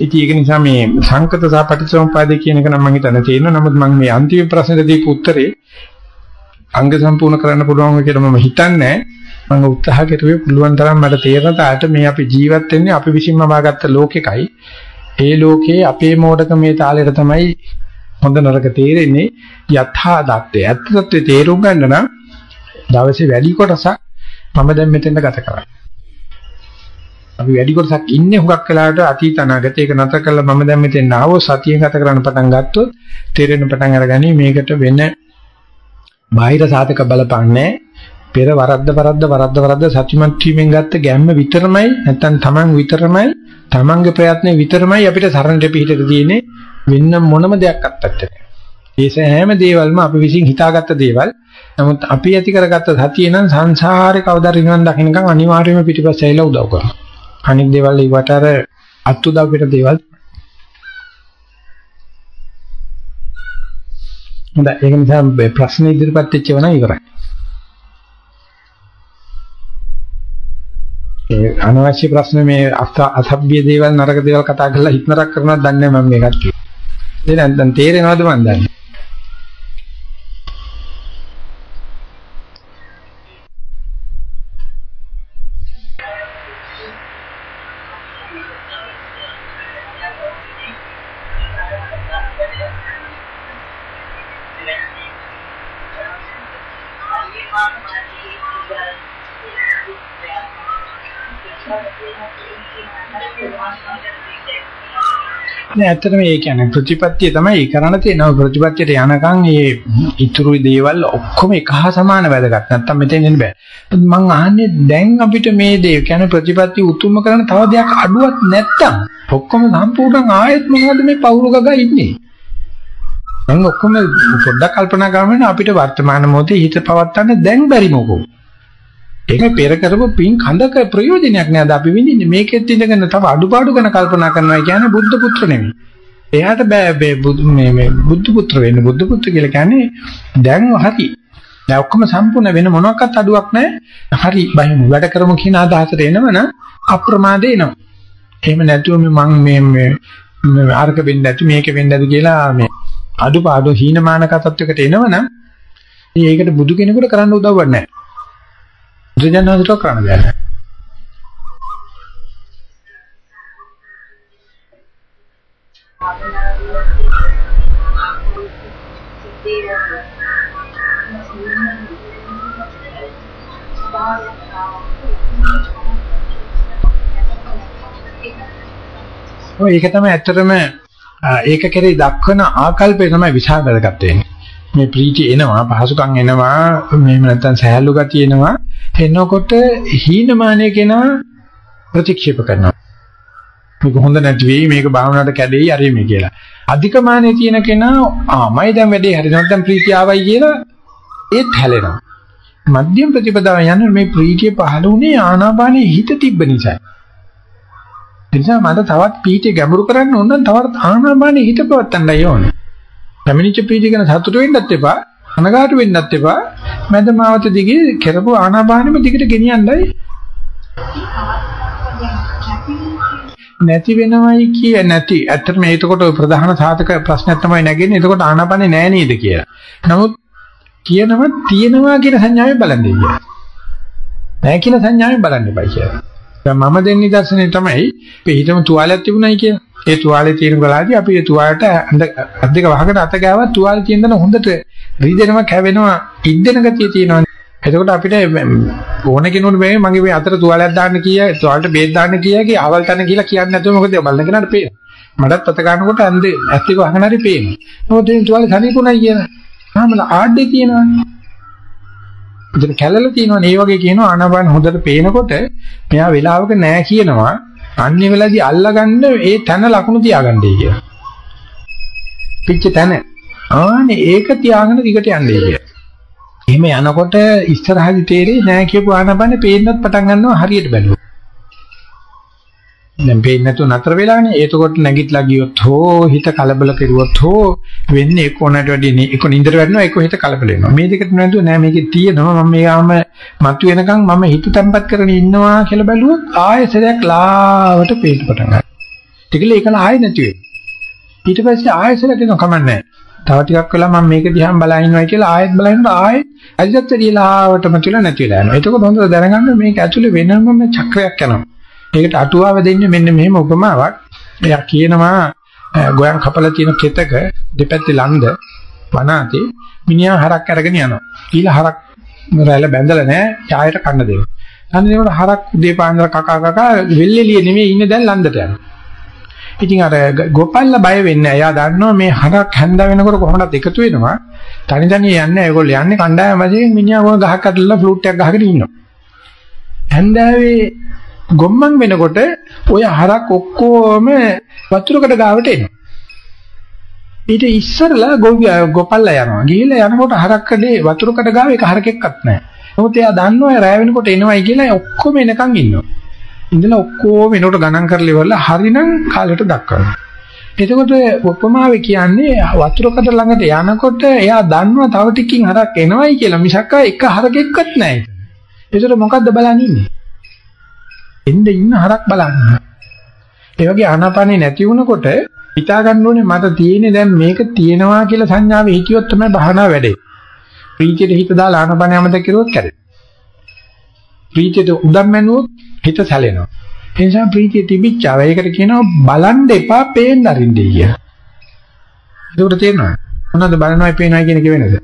ඉතින් ඒක නිසා මේ සංකත සහ පටිච්චසමුප්පාදේ කියන එක නම් මම හිතන්නේ තේරෙනවා. නමුත් මම මේ අන්තිම ප්‍රශ්නෙට දීපු උත්තරේ අංග සම්පූර්ණ කරන්න පුළුවන් කියලා මම හිතන්නේ මම උත්සාහ කරුවේ පුළුවන් තරම් මට තේරෙන තාට මේ අපි ජීවත් වෙන්නේ අපි විසින්ම වාගත්ත ලෝකෙකයි. ඒ ලෝකේ අපේ මෝඩකමේ තාලෙට තමයි හොඳ නරක තේරෙන්නේ යථා දත්තේ. ඇත්ත తත්වේ තේරුම් ගන්න නම් දවසේ වැඩි කොටසක් මම දැන් මෙතෙන්ද ගත කරන්නේ. අපි වැඩි කොටසක් ඉන්නේ හුඟක් වෙලාවට අතීත අනාගත ඒක නැතර කරලා මම දැන් මෙතෙන් ආවෝ සතියෙන් ගත කරන්න පටන් ගත්තොත් තේරෙන පටන් අරගනි මේකට වෙන බාහිර සාධක බලපන්නේ පෙර වරද්ද වරද්ද වරද්ද වරද්ද සත්‍යමත් වීමෙන් ගත්ත ගැම්ම විතරමයි නැත්තම් Taman විතරමයි Tamanගේ ප්‍රයත්නේ විතරමයි අපිට සරණට පිහිටට තියෙන්නේ වෙන මොනම දෙයක් අත්තට ඒ සෑම දේවල්ම අපි විසින් හිතාගත්ත දේවල්. නමුත් අපි ඇති කරගත්ත සතිය නම් සංසාරේ කවදා රිනවන් දකින්නකම් අනිවාර්යයෙන්ම පිටිපස්ස ඇවිල්ලා උදව් කරනවා. අනික් දේවල් ඊවට අර අත්උදව් පිට දේවල් හොඳයි ඒක නිසා ප්‍රශ්න ඉදිරිපත් වෙච්ච වෙනා ඉවරයි ඒ අනවශ්‍ය ප්‍රශ්න මේ අසභ්‍ය දේවල් නරක දේවල් කතා කරලා හිතනරක් කරනවද දන්නේ මම මේකත් කියනවා. දැන් දැන් තේරෙනවද මන් දන්නේ. නෑ ඇත්තටම ඒ කියන්නේ ප්‍රතිපත්තිය තමයි කරණ තියෙනවා ප්‍රතිපත්තියට යනකම් මේ ඉතුරු දේවල් ඔක්කොම එක හා සමාන වැදගත්. නැත්තම් මෙතෙන් එන්න බෑ. මම අහන්නේ දැන් අපිට මේ දේ කියන්නේ ප්‍රතිපත්තිය උතුම්ම කරන තව දෙයක් අඩුවක් නැත්තම් ඔක්කොම සම්පූර්ණ ආයෙත් මොනවද මේ පවුරු ගගා ඉන්නේ? දැන් ඔක්කොම පොඩ්ඩක් කල්පනා කරගෙන අපිට වර්තමාන මොහොතේ හිත පවත්වන්න දැන් බැරි මොකෝ. ඒක පෙර කරපු පින් කඳක ප්‍රයෝජනයක් නෑද අපි විඳින්නේ මේකෙත් ඉඳගෙන තව අඩුපාඩු ගැන කල්පනා කරනවා කියන්නේ බුද්ධ පුත්‍ර නෙමෙයි. එයාට බෑ මේ මේ බුද්ධ පුත්‍ර වෙන්න බුද්ධ පුත්‍ර කියලා කියන්නේ දැන් හරි. දැන් ඔක්කොම සම්පූර්ණ වෙන මොනවාක්වත් අඩුවක් නැහැ. හරි බහිමු වැඩ කරමු කියන අදහසට එනවනම් අප්‍රමාදේ එනවා. එහෙම නැතුව මම මේ මේ ආරක වෙන්නේ නැතු මේක වෙන්නේ නැති කියලා මේ අඩුපාඩු හීනමානක තත්වයකට එනවනම් ඒකට බුදු කෙනෙකුට කරන්න උදව්වක් නැහැ. බුදුජානනාථට කරන්න දෙයක් නැහැ. ඔය ඒක තමයි ඇත්තටම ඒක කෙරේ දක්වන ආකල්පය තමයි විශාල වැදගත් වෙන්නේ. මේ ප්‍රීතිය එනවා පහසුකම් එනවා මෙහෙම නැත්තම් සහැල්ලු ගතිය එනවා. එනකොට හීනමානය කෙනා ප්‍රතික්ෂේප කරනවා. මේක හොඳ නැති වෙයි මේක භාවනාවට කැඩෙයි අර මේ කියලා. අධිකමානයේ තියෙන කෙනා ආමයි දැන් වැඩේ හරි නැත්නම් ප්‍රීතිය ආවයි කියලා ඒත් හැලෙනවා. මධ්‍යම ප්‍රතිපදාව යන මේ ප්‍රීතිය පහළ වුණේ ආනාපානයේ හිත තිබ්බ නිසා එනිසා මට තවත් පීඨය ගැඹුරු කරන්න ඕන නම් තවත් ආනාපානයේ හිත පවත්තන්නයි ඕනේ. පැමිණිච්ච ප්‍රීතිය ගැන සතුටු වෙන්නත් එපා, අනගාටු වෙන්නත් එපා. මැදමාවත දිගේ කරපු ආනාපානෙම දිගට ගෙනියන්නයි. නැති වෙනවයි කිය නැති. ඇත්තටම ඒකට ප්‍රධාන සාධක ප්‍රශ්නයක් තමයි නැගෙන්නේ. එතකොට ආනාපානෙ නෑ නේද කියලා. නමුත් කියනවා තියෙනවා කියන සංඥාවෙන් බලන්නේ කියලා. නෑ කියන සංඥාවෙන් බලන්න එපා කියලා. දැන් මම දෙන්න නිදර්ශනේ තමයි අපි හිතමු තුවාලයක් තිබුණයි කියලා. ඒ තුවාලේ තියෙන ගලාදී අපි ඒ තුවාලට අත් දෙක වහකට අත ගාවත් තුවාලේ තියෙන දන හොඳට රිදෙනවා කැවෙනවා ඉද්දෙන ගතිය තියෙනවා. එතකොට අපිට ඕන කෙනෙකුට මේ මගේ මේ අතට තුවාලයක් දාන්න කීය තුවාලට බේත් දාන්න කීය කී අවල් තන කියලා කියන්නේ නැතුව මොකද බලන කෙනාට පේනවා. මටත් අත ගන්නකොට ඇන්දේ ඇස් දෙක වහගෙන හරි පේනවා. මොකද මේ තුවාලේ සනීපුණයි කියන. ආමල ආඩේ තියෙනවානේ. ඉතින් කැළල තියෙනවනේ ඒ වගේ කියනවා ආනාපාන හොඳට පේනකොට මෙයා වෙලාවක නෑ කියනවා අන්නේ වෙලාවේදී අල්ලගන්න ඒ තන ලකුණු තියාගන්නයි කියලා. පිච්ච තන. ආනේ ඒක තියාගෙන දිගට යන්නේ කියලා. එහෙම යනකොට ඉස්සරහදි තේරෙන්නේ නෑ කියපු ආනපනේ පේන්නත් පටන් ගන්නවා හරියට බැලුවා. දැන් පේන්නේ නැතුව නතර වෙලානේ. ඒතකොට නැගිටලා ගියොත් හෝ හිත කලබල කෙරුවොත් හෝ වෙන්නේ එක උනට වැඩි එක නින්දර වැටෙනවා එක හිත කලබල වෙනවා. මේ දෙකට නැතුව නෑ මේකේ තියෙනවා මම මේවම මතු වෙනකන් මම හිත තැම්පත් කරගෙන ඉන්නවා කියලා බැලුවොත් ආයෙසරයක් ලාවට පේන්න පටන් ගන්නවා. ටිකල ඒකල ආයෙ නැති වෙනවා. ඊට පස්සේ ආයෙසලට එන කමන්නේ තව ටිකක් වෙලා මම මේක දිහා බලා ඉන්නවයි කියලා ආයෙත් බලනකොට ආයෙත් අදිටත් දීලාවටම කියලා නැති වෙලා යනවා. එතකොට හොඳට දැනගන්න මේක ඇතුලේ වෙනමම චක්‍රයක් යනවා. ඒකට අටුවාව දෙන්නේ මෙන්න මෙහෙම උපමාවක්. එයා කියනවා ගෝයන් කපලා තියෙන කෙතක දෙපැත්තේ ලන්ද වනාතේ මිනිහා හරක් අරගෙන යනවා. ඊළ හරක් රැළ බැඳලා නැහැ. ඡායට කන්න දෙනවා. කන්න දෙනකොට හරක් උදේ පාන්දර කකා කකා වෙල්ෙලිය නෙමෙයි ඉන්නේ දැන් ලන්දට යනවා. ඉතින් අර ගොපල්ලා බය වෙන්නේ නැහැ. එයා දන්නවා මේ හරක් හැන්ද වෙනකොට කොහොමද එකතු වෙනවා. තනි තනි යන්නේ ඒගොල්ලෝ යන්නේ කණ්ඩායම වශයෙන් මිනිහා ගොන ගහක් අතල්ලා ෆ්ලූට් එකක් ගහගෙන ඉන්නවා. හැන්දාවේ ගොම්මන් වෙනකොට ඔය හරක් ඔක්කොම වතුරකට ගාවට එනවා. ඊට ඉස්සරලා ගොපල්ලා යනවා. ගිහිල්ලා යනකොට හරක්කඩේ වතුරකට ගාව එක හරකෙක්වත් නැහැ. නමුත් එයා දන්නවා රෑ වෙනකොට එනවයි කියලා ඔක්කොම එනකන් ඉන්නවා. ඉඳලා ඔක්කොම එනකොට ගණන් කරලා ඉවරලා හරිනම් කාලයට දක්වනවා. එතකොට උපමාවේ කියන්නේ වතුරකට ළඟට යනකොට එයා දන්නවා තව ටිකකින් හරක් එනවයි කියලා මිසක් එක හරකෙක්වත් නැහැ. ඒතර මොකද්ද බලන් ඉන්නේ? එන්න ඉන්න හරක් බලන්න. ඒ වගේ ආනාපානේ නැති වුණකොට හිතා ගන්න ඕනේ මට තියෙන්නේ දැන් මේක තියෙනවා කියලා සංඥාවේ හිතියොත් තමයි භාවනාව වැඩේ. ප්‍රීතියට හිත දාලා ආනාපානේ අමතක කරුවොත් කැඩේ. ප්‍රීතියට උදම් මැනුවොත් හිත සැලෙනවා. ඒ නිසා ප්‍රීතිය තිබිච්චාව ඒකට කියනවා බලන් දෙපා පේන්න අරින්නේ කිය. ඒකට තේරෙනවද? මොනවද බලනවයි පේනවයි කියන එක වෙනද?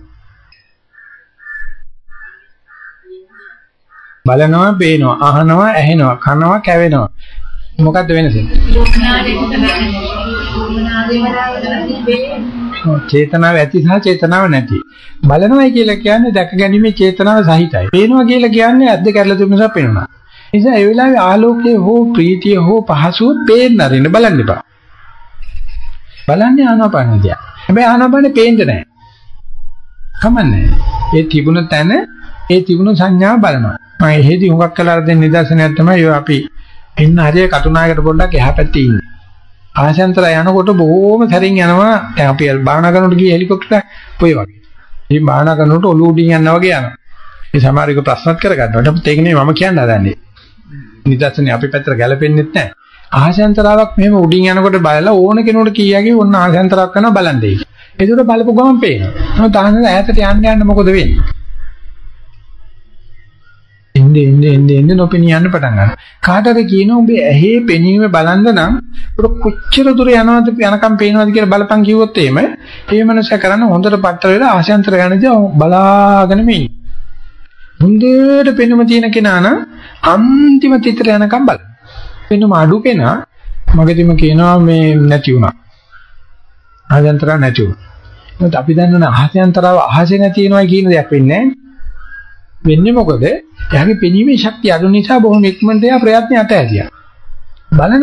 බලනවා පේනවා අහනවා ඇහෙනවා කනවා කැවෙනවා මොකද්ද වෙනස? චේතනාව ඇති සහ චේතනාව නැති. බලනවායි කියලා කියන්නේ දැක ගැනීමේ චේතනාව සහිතයි. පේනවා කියලා කියන්නේ ඇද්ද කැරලා තිබුණ නිසා පේනවා. ඒ නිසා ඒ වෙලාවේ ආලෝකයේ හෝ ප්‍රීතිය හෝ පහසුව පේන්න අරින්න බලන්න එපා. බලන්නේ ආනාපානදියා. හැබැයි ආනාපානේ පේන්නේ නැහැ. කමන්නේ. ඒ තිබුණ තැන ඒ තිබුණ සංඥාව බලනවා. මම එහෙදි හුඟක් කළා දෙන්න නිදර්ශනයක් තමයි අපි ඉන්න හරිය කටුනායකට පොඩ්ඩක් එහා පැත්තේ ඉන්නේ. ආශාන්තර යනකොට බොහෝම සැරින් යනවා අපි බාහනා කරනකොට ගිය හෙලිකොප්ටර් පොයි වගේ. ඉතින් බාහනා කරනකොට ඔලුව උඩින් යනවා වගේ යනවා. මේ සමහර එක ප්‍රශ්නත් කරගන්නවා. නමුත් ඒක නෙමෙයි මම කියන්න හදන්නේ. නිදර්ශනේ අපි පැත්තට ගැලපෙන්නේ නැහැ. ආශාන්තරාවක් මෙහෙම උඩින් යනකොට බලලා ඕන කෙනෙකුට කීයගේ ඔන්න ආශාන්තරාවක් කරනවා බලන්නේ. ඒකට බලපු ගමන් පේනවා. නමුත් ආහන ඈතට යන්න යන්න මොකද වෙන්නේ? එන්නේ එන්නේ එන්නේ එන්නේ නොපෙනී යන්න පටන් ගන්නවා. කාටද කියනවා උඹ ඇහි පෙනීම බලන්න නම් උඹ කොච්චර දුර යනවද යනකම් පේනවද කියලා බලපන් කිව්වොත් එහෙම ඒ මනස කරන්න හොඳට පටල වෙලා ආශාන්තර යනදී බලාගෙන මේ හොඳට පෙනුම තියෙන කෙනා නම් අන්තිම තිතර යනකම් බලන්න. පෙනුම අඩු කෙනා මගදීම කියනවා මේ නැති වුණා. ආශාන්තර නැති වුණා. මොකද අපි දන්නවනේ ආශාන්තරව අහසේ නැති වෙනවා කියන දෙයක් වෙන්නේ නැහැ. වෙන්නේ මොකද? එයාගේ පෙනීමේ ශක්තිය අඩු නිසා බොහොම ඉක්මනට එයා ප්‍රයත්න අතහැරියා. බලන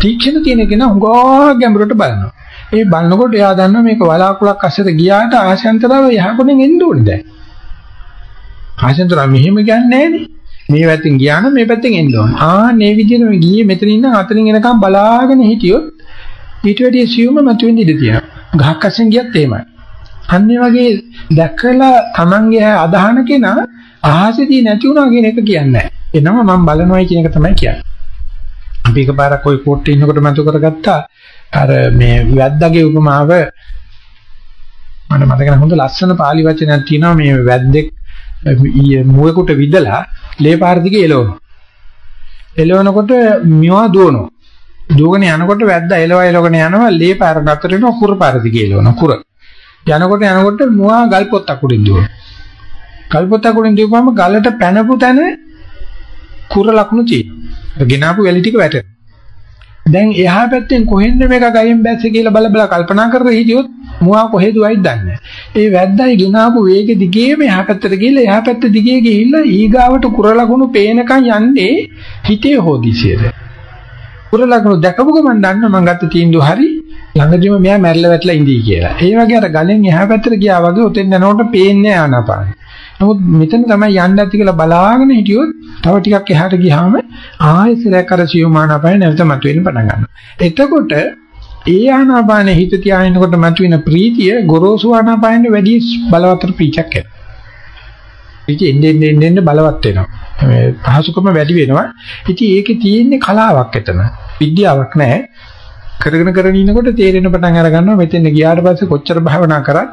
තීක්ෂණ තියෙන කෙනා හුඟා ගැඹුරට බලනවා. ඒ බලනකොට එයා දන්නවා මේක වලාකුලක් අස්සට ගියාට ආශයන්තරව යහකොණෙන් එන්න ඕනේ දැන්. ආශයන්තර මෙහෙම කියන්නේ නැහනේ. මේ පැත්තෙන් ගියා නම් මේ පැත්තෙන් එන්න ඕනේ. ආ මේ විදිහට මේ ගියේ මෙතන ඉන්න අතරින් එනකම් බලාගෙන හිටියොත් ඊට වැඩි සියුම මතුවෙන්න ඉඩ තියෙනවා. ගහක් අස්සෙන් ගියත් එහෙමයි. අන්නේ වගේ දැකලා Tamange අදහන කෙනා අහසේදී නැති වුණා කියන එක කියන්නේ නැහැ. එනම මම බලනවායි කියන එක තමයි කියන්නේ. අපි එකපාරක් ওই කෝට්ටේ ඉන්නකොට මතු කරගත්තා අර මේ වැද්දාගේ උපමාව මම මතක නැහැ හොඳ ලස්සන පාලි වචනයක් තියෙනවා මේ වැද්දෙක් මුවෙකුට විදලා ලේ පාර දිගේ එලවනවා. එලවනකොට මියවා දුවනවා. දුවගෙන යනකොට වැද්දා එලව එලවගෙන යනවා ලේ පාර නතර වෙනවා කුර පාර දිගේ එලවනවා කුර. යනකොට යනකොට මුවා ගල් පොත්තක් උඩින් දුවනවා. කල්පතක් උඩින් දීපුවම ගලට පැනපු තැන කුර ලකුණු තියෙනවා. ගෙනාපු වැලි ටික වැටෙනවා. දැන් එහා පැත්තෙන් කොහෙන්ද මේක ගයින් බැස්සේ කියලා බල බල කල්පනා කරලා හිටියොත් මුවා කොහෙද වයිද දන්නේ ඒ වැද්දයි ගෙනාපු වේගෙ දිගේම එහා පැත්තට ගිහලා එහා පැත්ත දිගේ ගිහිල්ලා ඊගාවට කුර ලකුණු පේනකන් යන්නේ හිතේ හොදිසියද. කුර ලකුණු දැකපු ගමන් දන්න මං ගත්ත තීන්දුව හරි ළඟදිම මෙයා මැරිලා වැටලා ඉඳී කියලා. ඒ වගේ අර ගලෙන් එහා පැත්තට ගියා වගේ උතෙන් යනකොට පේන්නේ ආනාපානයි. නමුත් මෙතන තමයි යන්න ඇති කියලා බලාගෙන හිටියොත් තව ටිකක් එහාට ගියාම ආයෙසරයක් අර සියුමානාපාය නැවත මතුවෙන්න පටන් ගන්නවා. එතකොට ඒ ආනාපානෙ හිත තියාගෙනකොට මතුවෙන ප්‍රීතිය ගොරෝසු ආනාපානෙ වැඩි බලවතර ප්‍රීතියක් එනවා. ඉතින් එන්නේ එන්නේ එන්නේ බලවත් වෙනවා. මේ පහසුකම වැඩි වෙනවා. ඉතින් ඒකේ තියෙන්නේ කලාවක් එතන. විද්‍යාවක් නැහැ. කරගෙන කරගෙන ඉනකොට තේරෙන පටන් අර ගන්නවා මෙතෙන් ගියාට පස්සේ කොච්චර භාවනා කරත්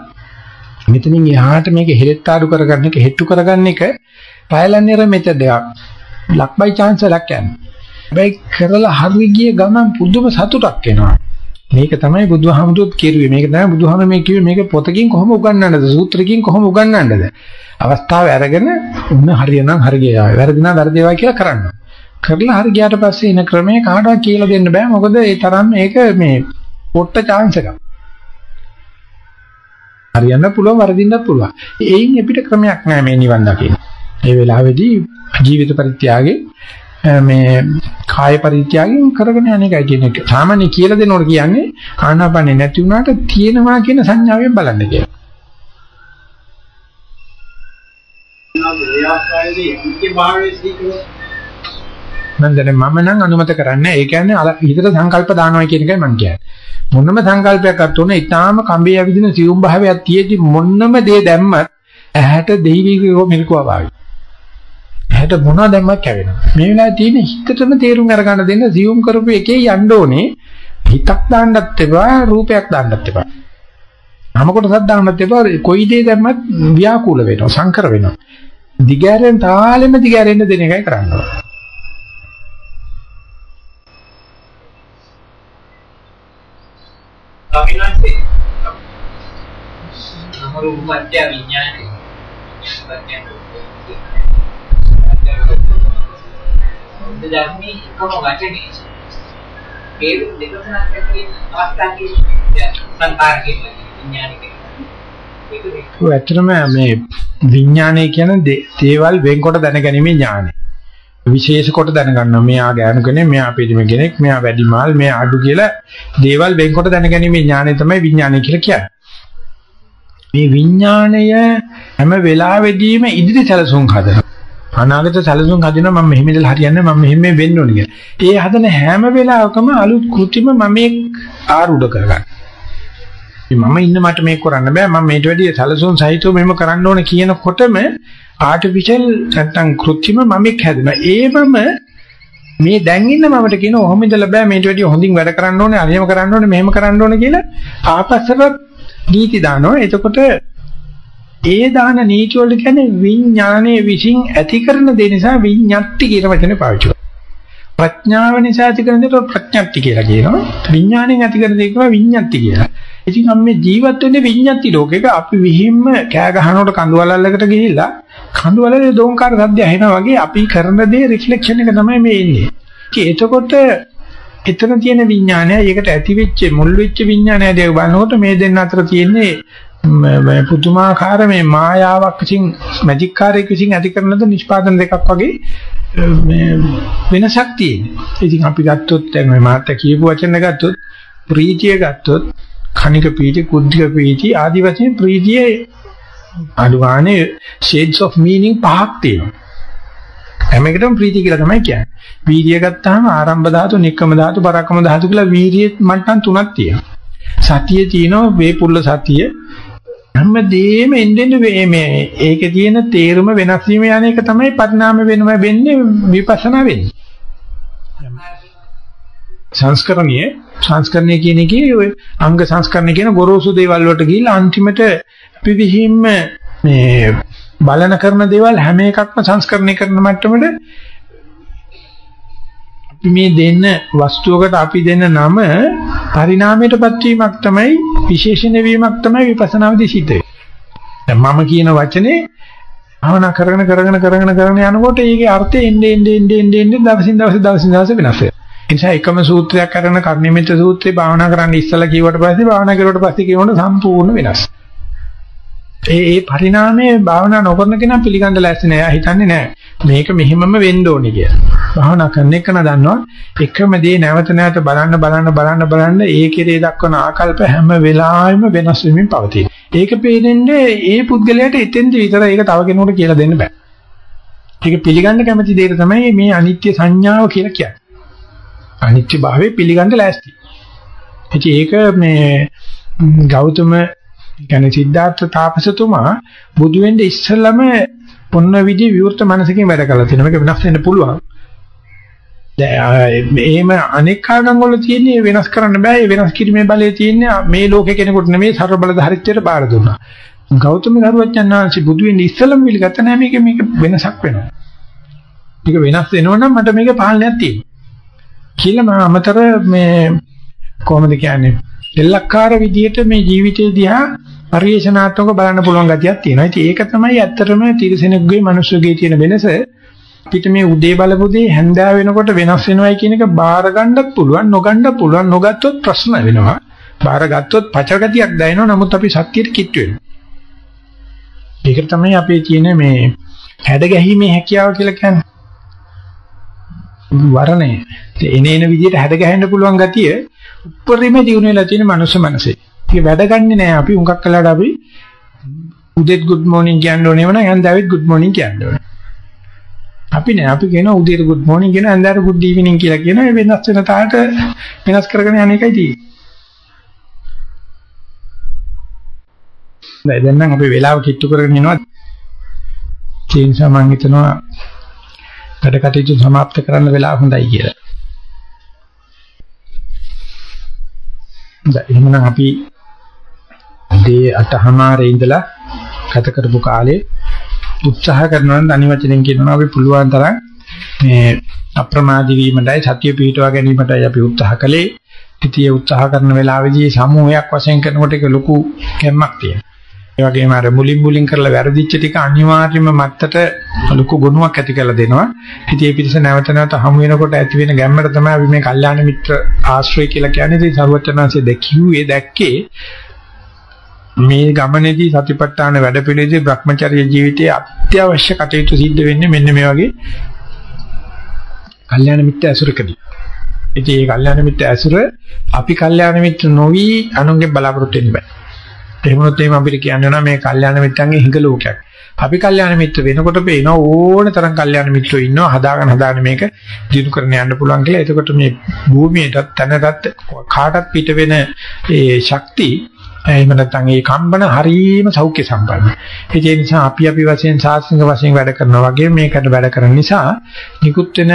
මෙතනින් එහාට මේක හෙලෙත්තාඩු කරගන්න එක හෙට්ටු කරගන්න එක ට්‍රයිල් ඇන්ඩ් එරර් මෙතඩ් එකක්. ලක් බයි chance එකක් යන්නේ. හැබැයි කරලා හරි ගිය ගමන් පුදුම සතුටක් එනවා. මේක තමයි බුදුහාමුදුරුවෝ කිරුවේ. මේක තමයි බුදුහාම මේ කිව්වේ මේක පොතකින් කොහොම උගන්වන්නද? සූත්‍රකින් කොහොම උගන්වන්නද? අවස්ථාව අරගෙන උන්න හරියනම් හරියයි. වැරදිනා වැරදිවා කියලා කරන්න. කරලා හරි ගියාට පස්සේ එන ක්‍රමය කාටවත් කියලා දෙන්න බෑ. මොකද ඒ තරම් මේක මේ පොට්ට chance එකක්. හරියන්න පුළුවන් වරදින්නත් පුළුවන්. ඒයින් අපිට ක්‍රමයක් නෑ මේ නිවන් දකින්න. ඒ වෙලාවේදී ජීවිත පරිත්‍යාගේ මේ කාය පරිත්‍යාගයෙන් කරගෙන යන එකයි කියන එක. සාමාන්‍ය කියලා දෙනකොට කියන්නේ ආනාපානේ නැති වුණාට තියෙනවා කියන සංඥාවෙන් බලන්න කියලා. මම දැන් මම නම් අනුමත කරන්නේ ඒ කියන්නේ හිතට සංකල්ප දානවා කියන එකයි මම කියන්නේ. මොනම සංකල්පයක්වත් උනේ ඊටාම කම්බේ ඇවිදින සියුම් භාවයක් තියෙදි මොනම දේ දැම්මත් ඇහැට දෙවිවිකෝ මිල්කුවා වාගේ. ඇහැට මොනවද දැම්මත් කැවෙනවා. මේ වෙලාවේ තියෙන හිතටම තේරුම් අරගන්න දෙන්න සියුම් කරපු එකේ යන්න ඕනේ. හිතක් දාන්නත් එපා රූපයක් දාන්නත් එපා. නම කොටසක් දාන්නත් එපා කොයි දේ දැම්මත් ව්‍යාකූල වෙනවා සංකර වෙනවා. දිගෑරෙන් තාලෙම දිගෑරෙන්න දෙන එකයි කරන්න ඕනේ. ස්වාමීන් අමරූපත්‍ය විඥානේ බුද්ධ ධර්මයේ එකම වචනේ ඒ දෙක තුනක් ඇතුලේ අවස්ථාවේ සංකාරකේ විඥානික ඔය ඇත්තටම මේ විඥානය කියන දේවල් වෙන්කොට දැනගැනීමේ ඥානය. විශේෂ කොට දැනගන්නවා මෙයා ගෑනු කෙනෙක් මෙයා පිළිම කෙනෙක් මෙයා වැඩිමාල් මෙයා අඩු කියලා දේවල් වෙන්කොට දැනගැනීමේ ඥානය තමයි විඥානය කියලා කියන්නේ. මේ විඥාණය හැම වෙලාවෙදීම ඉදිරි සැලසුම් හදනවා. අනාගත සැලසුම් හදනවා මම මෙහෙම ඉඳලා හරියන්නේ මම මෙහෙම වෙන්න ඕනේ කියලා. ඒ හදන හැම වෙලාවකම අලුත් කෘතිම මම ආරූඪ කරගන්න. මම ඉන්න මට මේක කරන්න බෑ මම මේට වැඩිය සැලසුම් සහිතව මෙහෙම කරන්න ඕනේ කියනකොටම ආටිෆිෂල් නැත්තම් කෘත්‍රිම මමෙක් හැදෙනවා. ඒවම මේ දැන් ඉන්න මමට කියන ඔහොම ඉඳලා බෑ මේට වැඩිය හොඳින් වැඩ කරන්න ඕනේ, අනියම කරන්න ඕනේ, මෙහෙම කරන්න ඕනේ කියලා ආපස්සට නීති දානවා. එතකොට ඒ දාන නීති වල කියන්නේ විඥානයේ විසින් ඇති කරන දේ නිසා විඤ්ඤාති කියන වචනේ පාවිච්චි කරනවා. ප්‍රඥාව නිසා ඇති කරන දේ ප්‍රඥාති කියලා කියනවා. විඥාණයෙන් ඇති කරන දේ කියනවා විඤ්ඤාති කියලා. ඉතින් අපි මේ ජීවත් වෙන්නේ විඤ්ඤාති ලෝකෙක අපි විහිම්ම කෑ ගහනකොට කඳුවලල්ලකට ගිහිල්ලා කඳුවලේ දෝංකාර සද්ද ඇහෙනා වගේ අපි කරන දේ රිෆ්ලෙක්ෂන් එක තමයි මේ එන්නේ. එතකොට එතන තියෙන විඥානය ඒකට ඇති වෙච්ච මුල් වෙච්ච විඥානය දෙක බලනකොට මේ දෙන්න අතර තියෙන්නේ මේ පුදුමාකාර මේ මායාවක් විසින් මැජික් කාර්යයක් විසින් ඇති කරන ද නිෂ්පාදන දෙකක් වගේ මේ වෙනසක් තියෙනවා. ඉතින් අපි ගත්තොත් දැන් මේ මාත් කියපු වචන ගත්තොත් ප්‍රීතිය ගත්තොත් කණික පීති කුද්ධික පීති ආදි වශයෙන් ප්‍රීතියේ අනුගානේ shades of meaning පහක් තියෙනවා. හැම එකටම ප්‍රීතිය කියලා තමයි කියන්නේ. වීර්යය ගත්තාම ආරම්භ ධාතු, නික්කම ධාතු, පරක්කම ධාතු කියලා වීර්යයේ මට්ටම් තුනක් තියෙනවා. සතියේ තියෙනවා වේපුල්ල සතිය. හැමදේම එන්නේ මේ ඒකේ තියෙන තේරුම වෙනස් වීම යන එක තමයි පරිණාම වෙනම වෙන්නේ විපස්සනා වෙන්නේ. සංස්කරණයේ සංස්කරණය කියන එකේ ඔය අංග සංස්කරණය කියන ගොරෝසු දේවල් වලට ගිහිල්ලා අන්තිමට පිවිහිම්ම මේ බලන කරන දේවල් හැම එකක්ම සංස්කරණය කරන මට්ටමට අපි මේ දෙන්න වස්තුවකට අපි දෙන්න නම පරිණාමයටපත් වීමක් තමයි විශේෂණ වීමක් තමයි විපස්සනාවේදී සිද්ධ වෙන්නේ. මම කියන වචනේ භවනා කරගෙන කරගෙන කරගෙන කරගෙන යනකොට ඒකේ අර්ථය එන්නේ එන්නේ එන්නේ එන්නේ දවසින් දවස දවසින් දවස වෙනස් වෙනවා. ඒ නිසා එකම සූත්‍රයක් කරන කර්ණිමිත සූත්‍රේ භාවනා කරන්න ඉස්සලා කියවට පස්සේ භාවනා කරුවට පස්සේ කියනකොට සම්පූර්ණ වෙනස්. ඒ ඒ පරිණාමයේ භාවනා නොකරන කෙනා පිළිගන්න ලැස්ති නෑ. හිතන්නේ නෑ. මේක මෙහෙමම වෙන්න ඕනේ කියලා. භාවනා කරන එක දන්නවා එකම දේ නැවත නැවත බලන්න බලන්න බලන්න බලන්න ඒ කෙරේ දක්වන ආකල්ප හැම වෙලාවෙම වෙනස් වෙමින් පවතී. ඒක පේන්නේ ඒ පුද්ගලයාට එතෙන්ද විතර ඒක තව කෙනෙකුට කියලා දෙන්න බෑ. ඒක පිළිගන්න කැමති දෙයක් තමයි මේ අනිත්‍ය සංඥාව කියලා කියන්නේ. අනිත්‍ය භාවය පිළිගන්න ලෑස්ති. ඉතින් ඒක මේ ගෞතම කියන්නේ සිද්ධාර්ථ තාපසතුමා බුදු වෙන්න ඉස්සෙල්ලම පොන්න විදි විවෘත මනසකින් වැඩ කළා තියෙනවා. මේක වෙනස් වෙන්න පුළුවන්. එහෙම අනෙක් ආගම් වල තියෙන වෙනස් කරන්න බෑ. ඒ වෙනස් කිරීමේ බලය තියෙන්නේ මේ ලෝකේ කෙනෙකුට නෙමෙයි ਸਰබ බලධාරීත්වයට බාර දුන්නා. ගෞතම දරුවචන්නාංශි බුදු වෙන්නේ ඉස්සලම පිළිගත්ත නෑ මේක මේක වෙනසක් වෙනවා. මේක වෙනස් වෙනවනම් මට මේක පාලනයක් තියෙනවා. කියලා මම අමතර මේ කොහොමද කියන්නේ? දෙල්ලක්කාර විදියට මේ ජීවිතය දිහා පරිේශනාත්මක බලන්න පුළුවන් ගතියක් තියෙනවා. ඉතින් ඒක තමයි ඇත්තටම තිරසනෙකුගේ මිනිස්සුගේ තියෙන වෙනස. අපිට මේ උදේ බලපු දේ හැන්දෑව වෙනකොට වෙනස් වෙනවයි කියන එක බාර ගන්නත් පුළුවන් නොගන්නත් පුළුවන් නොගත්තොත් ප්‍රශ්න වෙනවා බාර ගත්තොත් පචගතියක් දැනෙනවා නමුත් අපි සත්‍යයට කිට්ටු වෙනවා ඒක තමයි අපේ තියෙන මේ හැඩ ගැහිමේ හැකියාව කියලා කියන්නේ වරණය. එන එන විදිහට හැඩ ගැහෙන්න පුළුවන් ගතිය උපරිම දිනු වෙලා තියෙන මනුස්ස මනසේ. ඒක වැඩ ගන්නෙ නෑ අපි. උඟක් කළාට අපි උදේත් good morning කියන්න ඕනේ වුණා හන්දාවෙත් good morning කියන්න ඕනේ. අපි නෑ. අපි කියනවා උදේට good morning කියන අන්දාර good evening කියලා කියනවා ඒ වෙනස් වෙන තාලට වෙනස් කරගෙන යන එකයි තියෙන්නේ. දැන් නම් අපි වෙලාව කිට්ටු කරගෙන යනවා. ඒ නිසා මම හිතනවා වැඩ කටයුතු સમાપ્ત කරන්න වෙලාව හොඳයි කියලා. දැන් එහෙනම් අපි දේ අටහමාරේ ඉඳලා ගත කරපු කාලේ උත්සාහ කරනවා නම් අනි වචනෙන් කියනවා අපි පුළුවන් තරම් මේ අප්‍රමාදී වීමටයි සත්‍ය පිහිටවා ගැනීමටයි අපි උත්සාහ කළේ. ඉතින් ඒ උත්සාහ කරන වෙලාවේදී සමූහයක් වශයෙන් කරනකොට ඒක ලොකු කැම්මක් තියෙනවා. ඒ වගේම අර මුලින් මුලින් කරලා වැරදිච්ච ටික අනිවාර්යයෙන්ම මත්තට ලොකු ගුණයක් ඇති කරලා දෙනවා. ඉතින් මේ පිරිස නැවත නැවත හමු වෙනකොට ඇති වෙන ගැම්මට තමයි අපි මේ කල්යාණ මිත්‍ර ආශ්‍රය කියලා කියන්නේ. ඉතින් සරුවචනාංශයේ දැකියුවේ දැක්කේ මේ ගමනේදී සතිපට්ඨාන වැඩපිළිවෙලේ Brahmacharya ජීවිතයේ අත්‍යවශ්‍ය කටයුතු සිද්ධ වෙන්නේ මෙන්න මේ වගේ කල්යාණ මිත්‍ය ඇසුරකදී. ඉතින් මේ කල්යාණ මිත්‍ය ඇසුර අපි කල්යාණ මිත්‍ර නොවි අනුන්ගේ බලාපොරොත්තු වෙන්න බෑ. එහෙමනොත් එහෙම අපිට කියන්න ඕන මේ කල්යාණ මිත්‍රන්ගේ හිඟ ලෝකයක්. අපි කල්යාණ මිත්‍ර වෙනකොට පේන ඕන තරම් කල්යාණ මිත්‍රෝ ඉන්නවා හදාගෙන හදාගෙන මේක දිනු කරන්න යන්න පුළුවන් කියලා. එතකොට මේ භූමියටත් තැනටත් කාටත් පිට වෙන ඒ ශක්තිය එහෙම නැත්නම් ඒ කම්බන හරීම සෞඛ්‍ය සම්පන්නයි. ඒ නිසා අපි අපි වශයෙන් සාසනික වශයෙන් වැඩ කරනවා වගේ මේකට වැඩ කරන නිසා නිකුත් වෙන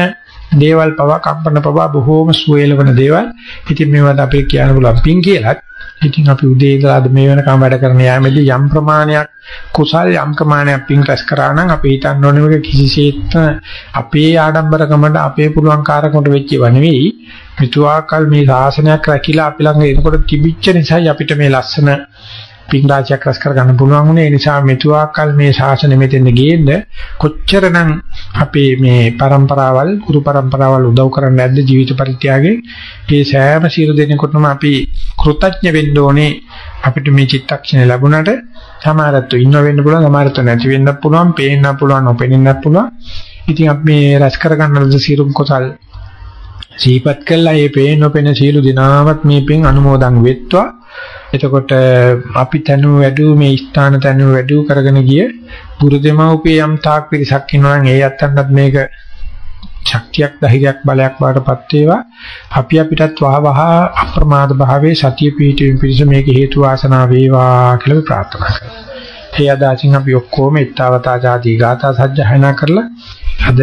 දේවල් පවා කම්පන පවා බොහෝම සුවේලවන දේවල්. ඉතින් මේවට අපි කියන්න පුළුවන් පින් කියලාත්. ඉතින් අපි උදේ ඉඳලා අද මේ වෙනකම් වැඩ කරන යාමේදී යම් ප්‍රමාණයක් කුසල් යම් ප්‍රමාණයක් පින් රැස් කරා නම් අපි හිතන්න ඕනේ මේක කිසිසේත් අපේ ආඩම්බරකමට අපේ පුළුවන්කාරකමට වෙච්ච ඒවා නෙවෙයි. පිටුවාකල් මේ ශාසනයක් රැකිලා අපි ළඟ එනකොට තිබිච්ච නිසායි අපිට මේ ලස්සන පින් රාජ්‍යයක් රැස් කරගන්න පුළුවන් වුණේ. ඒ නිසා මෙතුවාකල් මේ ශාසනය මෙතෙන්ද ගියෙන්න කොච්චරනම් අපේ මේ પરම්පරාවල් ගුරු પરම්පරාවල් උදව් කරන්නේ නැද්ද ජීවිත පරිත්‍යාගයේ මේ සෑම සියලු දෙනෙකුටම අපි කෘතඥ වෙන්න ඕනේ. අපිට මේ චිත්තක්ෂණ ලැබුණාට සමහරත්ව ඉන්න වෙන්න පුළුවන් සමහරත්ව නැති වෙන්න පුළුවන් පේන්න පුළුවන් නොපෙනෙන්න පුළුවන්. ඉතින් අපි මේ රැස් කර ගන්න ලද සියලුම කුසල් සිහිපත් කළා. මේ පේන නොපෙන සියලු දිනාමත් මේ පින් අනුමෝදන් වෙත්වා. එතකොට අපි තනු වැඩු මේ ස්ථාන තනු වැඩු කරගෙන ගිය ගුරු දෙමව්පිය යම් තාක් පිරිසක් ඉන්නවා නම් ඒ අත්තන්ටත් මේක ශක්තියක් ධෛර්යයක් බලයක් බාටපත් වේවා. අපි අපිටත් වහවහ අප්‍රමාද භාවයේ සතිය පිහිටීම පිණිස මේක හේතු වාසනා වේවා කියලා ප්‍රාර්ථනා කරනවා. ඒ අදාසින් අපි ඔක්කොම ඊත්තාවතා ආදී ගාථා සජ්ජහායනා කරලා අද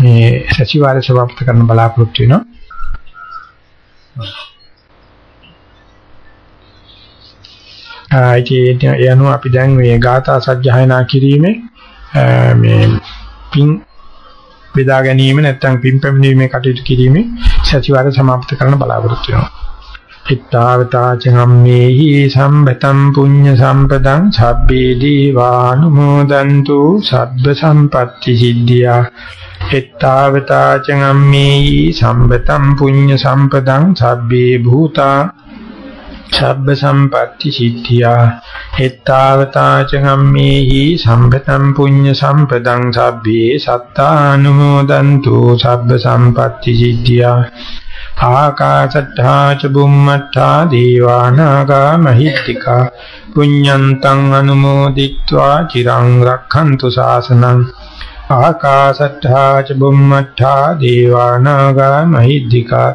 මේ සතිವಾರ සමාප්ත කරන්න බලාපොරොත්තු වෙනවා. ආයිති යනු අපි දැන් මේ ගාථා සජ්ජහායනා කිරීමේ මේ පින් බෙදා ගැනීම නැත්නම් පින් පැමිණීමේ කටයුතු කිරීමේ සතිವಾರ සමාප්ත කරන්න බලාපොරොත්තු වෙනවා. ittavata cammehi සම්බතම් පුඤ්ඤ සම්පදං සබ්බේ දීවානුමෝදන්තු සබ්බ සම්පatti සිද්ධියා ittavata cammehi සම්බතම් පුඤ්ඤ සම්පදං සබ්බේ භූතා සබ්බ සම්පatti සිද්ධියා. ittavata cammehi සම්බතම් පුඤ්ඤ සම්පදං සබ්බේ සත්තානුමෝදන්තු සබ්බ සම්පatti සිද්ධියා. ආකාශට්ඨා ච බුම්මට්ඨා දීවානාගා මහිත්‍තිකා. පුඤ්ඤන්තං අනුමෝදිත්වා චිරං රක්ඛන්තු ශාසනං. ආකාශට්ඨා ච බුම්මට්ඨා දීවානාගා මහිත්‍තිකා.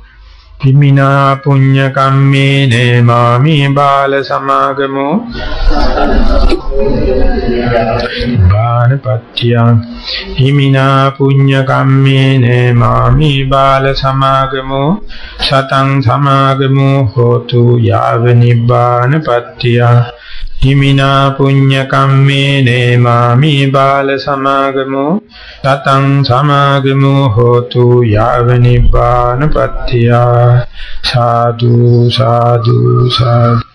හිමිනා පුඤ්ඤ කම්මේන මාමි බාල සමාගමෝ. බානපත්ත්‍යං හිමිනා පුඤ්ඤ කම්මේන මාමි බාල සමාගමෝ. සතං සමාගමෝ හෝතු යාව නිබ්බානපත්ත්‍යං හිමිනා පුඤ්ඤ කම්මේන මාමි බාල සමාගමෝ සතං සමාගමෝ හෝතු යාව නිබ්බානපත්ත්‍ය සාදු සාදු සාදු.